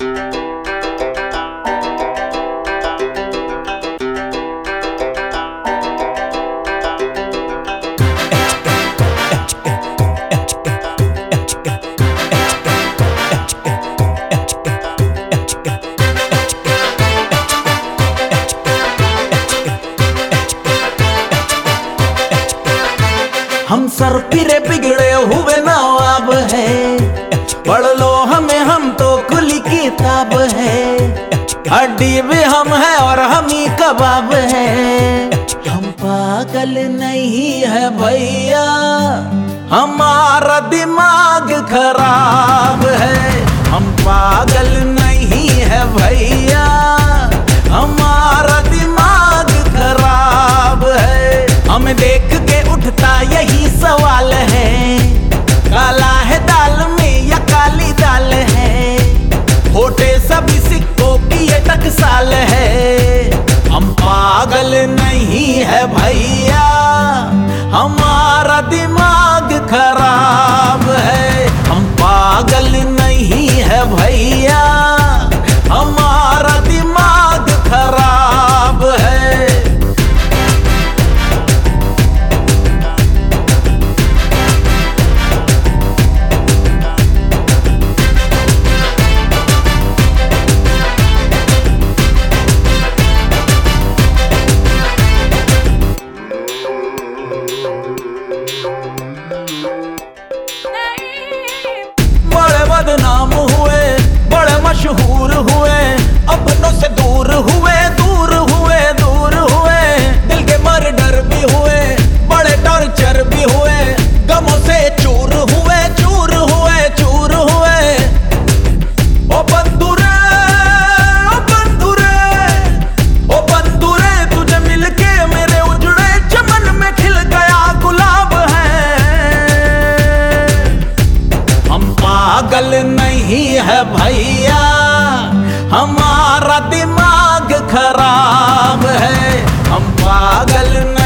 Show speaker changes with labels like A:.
A: हम सर फिरे बिगड़े हुए नवाब है। पढ़ लो, हमें हम तो खुली किताब है। हड्डी भी हम है और हम ही कबाब है। हम पागल नहीं है भैया, हमारा दिमाग खराब है। हम पागल नहीं है भैया। मशहूर हुए अपनों से दूर हुए दूर हुए दूर हुए। दिल के मर्डर भी हुए, बड़े टॉर्चर भी हुए, गमों से चूर हुए चूर हुए चूर हुए। ओ बंदूरे ओ बंदूरे ओ बंदूरे तुझे मिलके मेरे उजड़े चमन में खिल गया गुलाब है। हम पागल नहीं है भैया हमारा दिमाग खराब है। हम पागल भैया